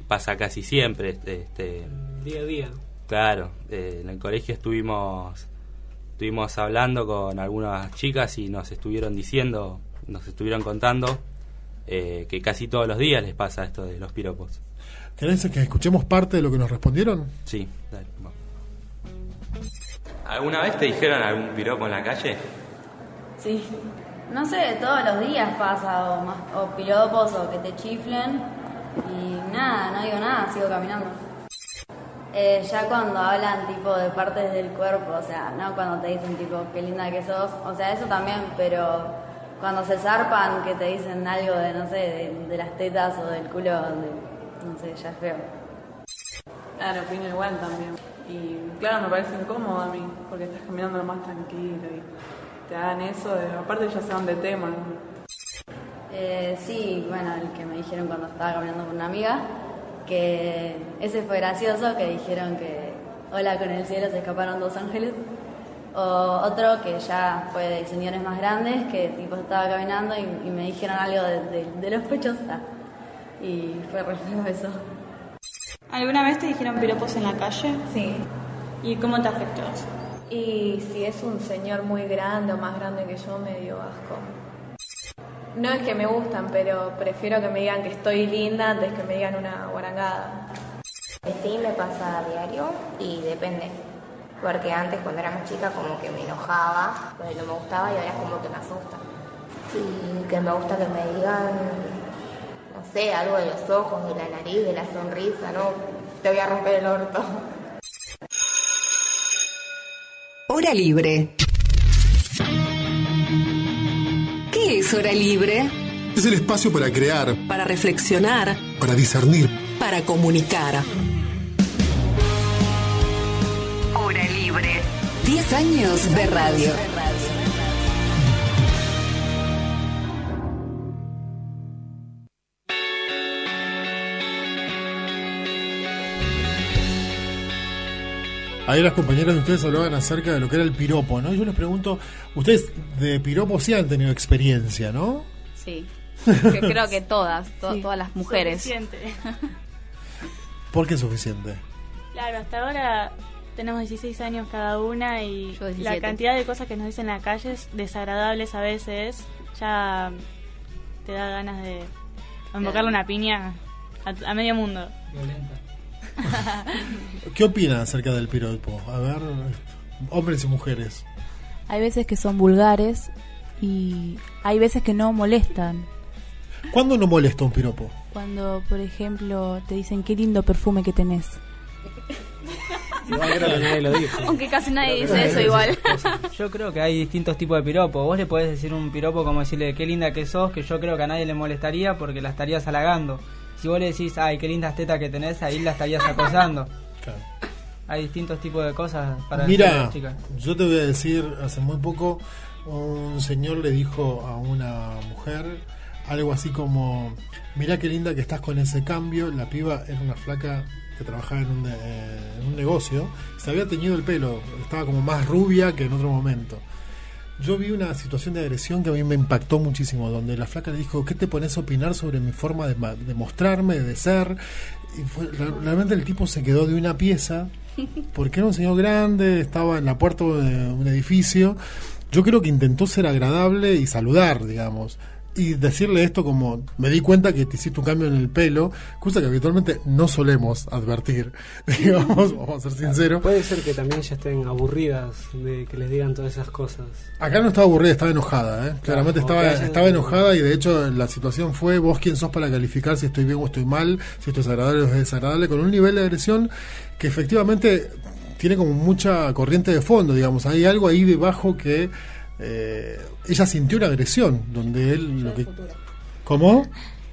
S5: pasa casi siempre. Este, este,
S6: Día a día.
S5: Claro, eh, en el colegio estuvimos estuvimos hablando con algunas chicas y nos estuvieron diciendo, nos estuvieron contando eh, que casi todos los días les pasa esto de los piropos.
S1: ¿Querés que escuchemos parte de lo que nos respondieron?
S5: Sí, dale, vamos. ¿Alguna vez te dijeron algún piropo en la calle?
S13: Sí. No sé, todos los días pasa, o, más, o piropos, o que te chiflen, y nada, no digo nada, sigo caminando. Eh, ya cuando hablan tipo de partes del cuerpo, o sea, no cuando te dicen tipo qué linda que sos, o sea, eso también, pero cuando se zarpan que te dicen algo de, no sé, de, de las tetas o del culo, de- no sé, ya es feo.
S14: Claro, opino igual también. Y claro, me parece incómodo a mí, porque estás caminando lo más tranquilo y te hagan eso, de- aparte ya saben de tema.
S13: Eh, sí, bueno, el que me dijeron cuando estaba caminando con una amiga, que ese fue gracioso, que dijeron que hola con el cielo se escaparon dos ángeles. O otro que ya fue de señores más grandes, que tipo estaba caminando y, me dijeron algo de, de- los pechos. ah, Y fue re eso.
S3: ¿Alguna vez te dijeron piropos en la calle?
S15: Sí.
S3: ¿Y cómo te afectó eso?
S15: Y si es un señor muy grande o más grande que yo, me dio asco. No es que me gustan, pero prefiero que me digan que estoy linda antes que me digan una guarangada.
S16: Sí, me pasa a diario y depende. Porque antes, cuando era más chica, como que me enojaba, porque no me gustaba y ahora es como que me asusta. Y que me gusta que me digan, sé, algo de los ojos, de la nariz, de la sonrisa, ¿no? Te voy a romper el orto.
S11: Hora libre. ¿Qué es hora libre?
S1: Es el espacio para crear,
S8: Para reflexionar,
S1: para discernir.
S8: para comunicar.
S11: Hora libre. 10 años de radio.
S1: Ahí las compañeras de ustedes hablaban acerca de lo que era el piropo, ¿no? Yo les pregunto, ustedes de piropo sí han tenido experiencia, ¿no?
S12: Sí. Que creo que todas, to- todas las mujeres.
S3: Suficiente.
S1: ¿Por qué es suficiente?
S3: Claro, hasta ahora tenemos 16 años cada una y la
S12: 17.
S3: cantidad de cosas que nos dicen en la calle es desagradables a veces. Ya te da ganas de invocarle una piña a, a medio mundo.
S1: ¿Qué opinan acerca del piropo? A ver, hombres y mujeres.
S2: Hay veces que son vulgares y hay veces que no molestan.
S1: ¿Cuándo no molesta un piropo?
S2: Cuando, por ejemplo, te dicen qué lindo perfume que tenés.
S6: Igual creo que nadie lo dijo.
S12: Aunque casi nadie dice eso igual.
S4: Yo creo que hay distintos tipos de piropo. Vos le podés decir un piropo como decirle qué linda que sos, que yo creo que a nadie le molestaría porque la estarías halagando. Si vos le decís, ay, qué lindas tetas que tenés, ahí la estarías acosando. Hay distintos tipos de cosas para
S1: Mira,
S4: las chicas.
S1: yo te voy a decir, hace muy poco un señor le dijo a una mujer algo así como, mira qué linda que estás con ese cambio, la piba era una flaca que trabajaba en un, eh, en un negocio, se había teñido el pelo, estaba como más rubia que en otro momento. Yo vi una situación de agresión que a mí me impactó muchísimo, donde la flaca le dijo, ¿qué te pones a opinar sobre mi forma de, de mostrarme, de ser? Y fue- re- realmente el tipo se quedó de una pieza, porque era un señor grande, estaba en la puerta de un edificio. Yo creo que intentó ser agradable y saludar, digamos. Y decirle esto como, me di cuenta que te hiciste un cambio en el pelo, cosa que habitualmente no solemos advertir, digamos, vamos a ser sinceros.
S6: Puede ser que también ya estén aburridas de que les digan todas esas cosas.
S1: Acá no estaba aburrida, estaba enojada, ¿eh? Claramente estaba, estaba enojada y de hecho la situación fue vos quién sos para calificar si estoy bien o estoy mal, si esto es agradable o es desagradable, con un nivel de agresión que efectivamente tiene como mucha corriente de fondo, digamos. Hay algo ahí debajo que eh, ella sintió una agresión, donde él... Lo que, ¿Cómo?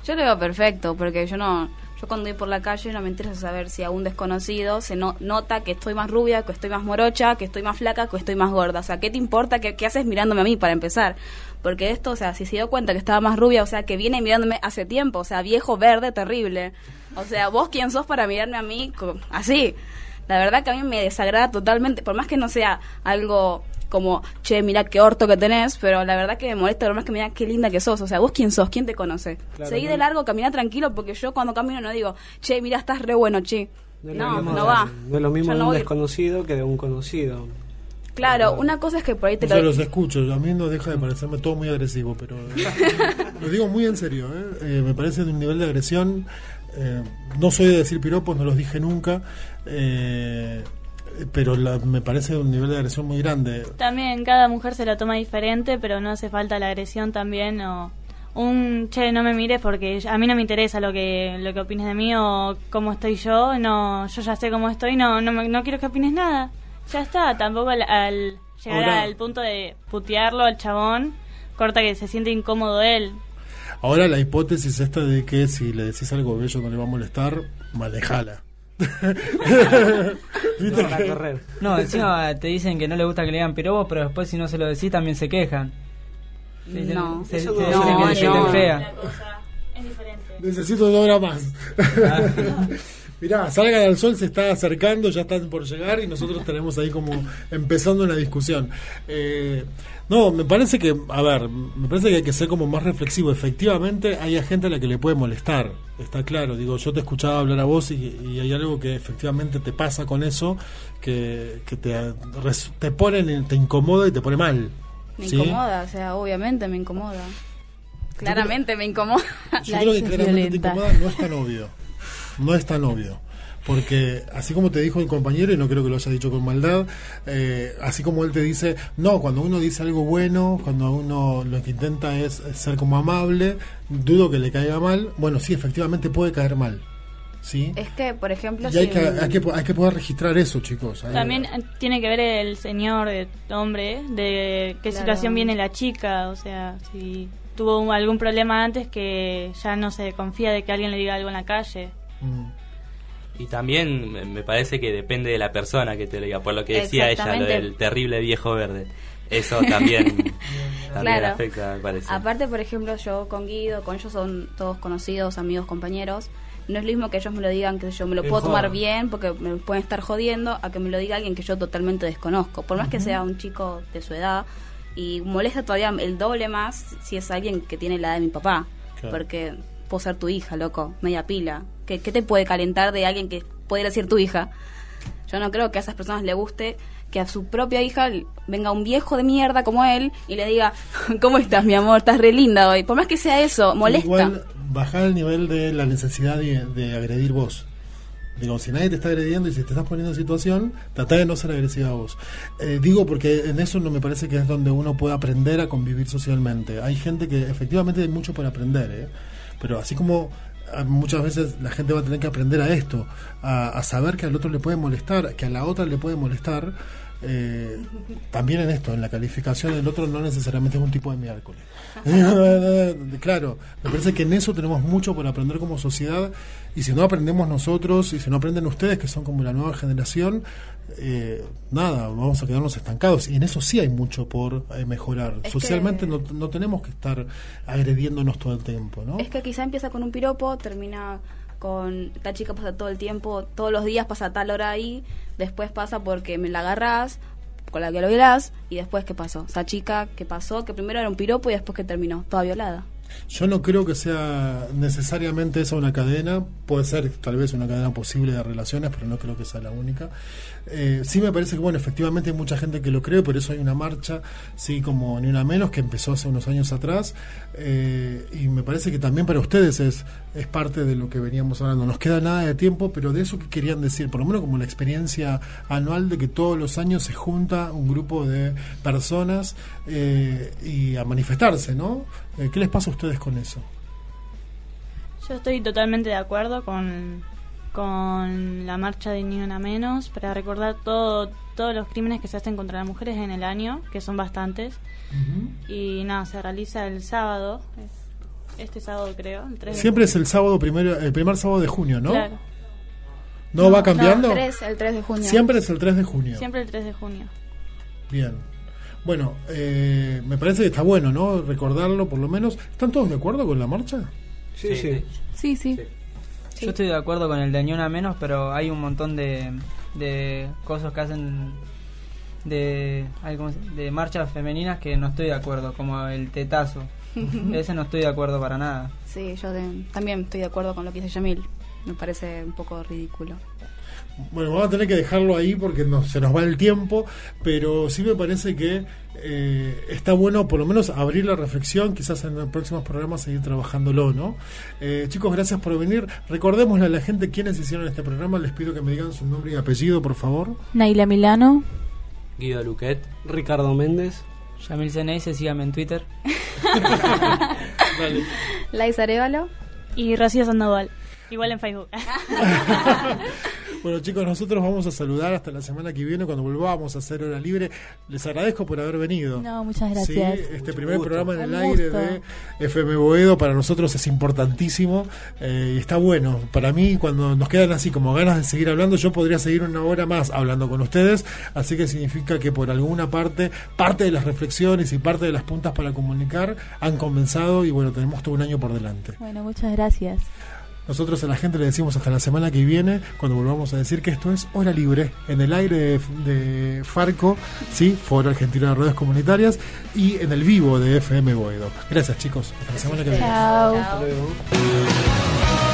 S12: Yo lo veo perfecto, porque yo no, yo cuando voy por la calle no me interesa saber si a un desconocido se no- nota que estoy más rubia, que estoy más morocha, que estoy más flaca, que estoy más gorda. O sea, ¿qué te importa? ¿Qué, qué haces mirándome a mí para empezar? Porque esto, o sea, si se dio cuenta que estaba más rubia, o sea, que viene mirándome hace tiempo, o sea, viejo, verde, terrible. O sea, vos quién sos para mirarme a mí así. La verdad que a mí me desagrada totalmente, por más que no sea algo como, che, mira qué orto que tenés, pero la verdad que me molesta por más que me diga qué linda que sos. O sea, vos quién sos, quién te conoce.
S6: Claro,
S12: Seguí
S6: no-
S12: de largo, camina tranquilo, porque yo cuando camino no digo, che, mira, estás re bueno, che. No,
S6: lo mismo
S12: no
S6: de-
S12: va.
S6: No es lo mismo
S12: Yo
S6: de
S12: no
S6: un
S12: voy.
S6: desconocido que de un conocido.
S12: Claro, una cosa es que por ahí te
S1: Yo
S12: lo...
S1: los escucho, a mí no deja de parecerme todo muy agresivo, pero lo digo muy en serio, ¿eh? Eh, me parece de un nivel de agresión, eh, no soy de decir piropos, no los dije nunca, eh, pero la- me parece un nivel de agresión muy grande.
S3: También cada mujer se lo toma diferente, pero no hace falta la agresión también o un che no me mires porque a mí no me interesa lo que lo que opines de mí o cómo estoy yo, no yo ya sé cómo estoy, no no no quiero que opines nada. Ya está, tampoco al, al llegar
S1: Ahora-
S3: al punto de putearlo al chabón, corta que se siente incómodo él.
S1: Ahora la hipótesis esta de que si le decís algo bello no le va a molestar, manejala. ¿Viste
S6: Para
S1: que-
S6: correr.
S4: No, encima te dicen que no le gusta que le digan pirobos, pero después si no se lo decís también se quejan. Te dicen-
S12: No.
S4: se-
S12: Eso
S4: te
S12: no,
S4: dicen que
S12: no,
S4: sienten
S12: no.
S4: fea.
S1: Necesito dos horas más. Mirá, salgan al sol, se está acercando, ya están por llegar y nosotros tenemos ahí como empezando una discusión. Eh, no, me parece que, a ver, me parece que hay que ser como más reflexivo. Efectivamente, hay gente a la que le puede molestar, está claro. Digo, yo te escuchaba hablar a vos y, y hay algo que efectivamente te pasa con eso, que, que te, te pone, te incomoda y te pone mal.
S12: Me
S1: ¿sí?
S12: incomoda, o sea, obviamente me incomoda. Claramente me incomoda.
S1: Yo creo que claramente te incomoda, no es tan obvio. No es tan obvio. porque así como te dijo el compañero, y no creo que lo haya dicho con maldad, eh, así como él te dice, no, cuando uno dice algo bueno, cuando uno lo que intenta es ser como amable, dudo que le caiga mal, bueno, sí, efectivamente puede caer mal. ¿Sí?
S12: Es que, por ejemplo,
S1: Y hay que, hay, que, hay que poder registrar eso, chicos. Hay-
S3: También eh, tiene que ver el señor, el hombre, de qué
S12: Claro.
S3: situación viene la chica, o sea, si tuvo algún problema antes que ya no se confía de que alguien le diga algo en la calle.
S5: Y también me- parece que depende de la persona que te lo diga, por lo que decía ella, lo del terrible viejo verde. Eso también, también
S12: Claro.
S5: afecta, me parece.
S12: Aparte, por ejemplo, yo con Guido, con ellos son todos conocidos, amigos, compañeros. No es lo mismo que ellos me lo digan, que yo me lo puedo tomar bien porque me pueden estar jodiendo, a que me lo diga alguien que yo totalmente desconozco. Por más que sea un chico de su edad, y molesta todavía el doble más si es alguien que tiene la edad de mi papá.
S17: Claro.
S12: Porque puedo ser tu hija, loco, media pila. ¿Qué, ¿Qué te puede calentar de alguien que pudiera ser tu hija? Yo no creo que a esas personas le guste que a su propia hija venga un viejo de mierda como él y le diga, ¿cómo estás, mi amor? Estás re linda hoy. Por más que sea eso, molesta.
S1: Igual bajar el nivel de la necesidad de, de agredir vos. Digo, si nadie te está agrediendo y si te estás poniendo en situación, trata de no ser agresiva a vos. Eh, digo porque en eso no me parece que es donde uno puede aprender a convivir socialmente. Hay gente que efectivamente hay mucho por aprender, ¿eh? Pero así como ah, muchas veces la gente va a tener que aprender a esto, a, a saber que al otro le puede molestar, que a la otra le puede molestar. Eh, también en esto, en la calificación del otro no necesariamente es un tipo de miércoles. claro, me parece que en eso tenemos mucho por aprender como sociedad y si no aprendemos nosotros y si no aprenden ustedes que son como la nueva generación, eh, nada, vamos a quedarnos estancados y en eso sí hay mucho por eh, mejorar.
S12: Es
S1: Socialmente
S12: que-
S1: no, no tenemos que estar agrediéndonos todo el tiempo, ¿no?
S12: Es que quizá empieza con un piropo, termina con esta chica pasa todo el tiempo, todos los días pasa tal hora ahí, después pasa porque me la agarrás, con la que lo violás, y después qué pasó. Esa chica que pasó, que primero era un piropo y después que terminó, toda violada.
S1: Yo no creo que sea necesariamente esa una cadena, puede ser tal vez una cadena posible de relaciones, pero no creo que sea la única. Eh, sí me parece que, bueno, efectivamente hay mucha gente que lo cree, por eso hay una marcha, sí, como ni una menos, que empezó hace unos años atrás, eh, y me parece que también para ustedes es, es parte de lo que veníamos hablando. Nos queda nada de tiempo, pero de eso que querían decir, por lo menos como la experiencia anual de que todos los años se junta un grupo de personas eh, y a manifestarse, ¿no? Eh, ¿Qué les pasa a ustedes con eso?
S3: Yo estoy totalmente de acuerdo con, con la marcha de Ni Una Menos para recordar todo, todos los crímenes que se hacen contra las mujeres en el año, que son bastantes. Y nada, se realiza el sábado, es este sábado creo. El 3 de
S1: Siempre es el sábado primero, el primer sábado de junio, ¿no?
S3: Claro.
S1: ¿No, va cambiando?
S12: No, el 3 de junio.
S1: Siempre es el 3 de junio.
S3: Siempre el 3 de junio.
S1: Bien. Bueno, eh, me parece que está bueno, ¿no? Recordarlo por lo menos. ¿Están todos de acuerdo con la marcha?
S6: Sí, sí.
S2: Sí, sí.
S4: Yo estoy de acuerdo con el de Una Menos, pero hay un montón de, de cosas que hacen de, ay, ¿cómo se- de marchas femeninas que no estoy de acuerdo, como el tetazo. Ese no estoy de acuerdo para nada.
S12: Sí, yo de- también estoy de acuerdo con lo que dice Yamil. Me parece un poco ridículo.
S1: Bueno, vamos a tener que dejarlo ahí porque no, se nos va el tiempo, pero sí me parece que eh, está bueno por lo menos abrir la reflexión, quizás en los próximos programas seguir trabajándolo, ¿no? Eh, chicos, gracias por venir. Recordémosle a la gente quienes hicieron este programa, les pido que me digan su nombre y apellido, por favor.
S2: Naila Milano.
S5: Guido Luquet.
S6: Ricardo Méndez.
S4: Yamil Ceneice, sígame en Twitter.
S12: Laisa Arevalo.
S3: Y Rocío Sandoval. Igual en Facebook.
S1: Bueno chicos, nosotros vamos a saludar hasta la semana que viene cuando volvamos a hacer hora libre. Les agradezco por haber venido.
S2: No, muchas gracias.
S1: Sí, este primer
S2: gusto.
S1: programa en el
S2: Un
S1: aire
S2: gusto.
S1: de FM Boedo para nosotros es importantísimo eh, y está bueno. Para mí, cuando nos quedan así como ganas de seguir hablando, yo podría seguir una hora más hablando con ustedes. Así que significa que por alguna parte, parte de las reflexiones y parte de las puntas para comunicar han comenzado y bueno, tenemos todo un año por delante.
S2: Bueno, muchas gracias.
S1: Nosotros a la gente le decimos hasta la semana que viene, cuando volvamos a decir que esto es Hora Libre, en el aire de, de Farco, ¿sí? Foro Argentino de Redes Comunitarias, y en el vivo de FM Boedo. Gracias chicos, hasta la semana que viene.
S2: Chao.
S6: Hasta luego.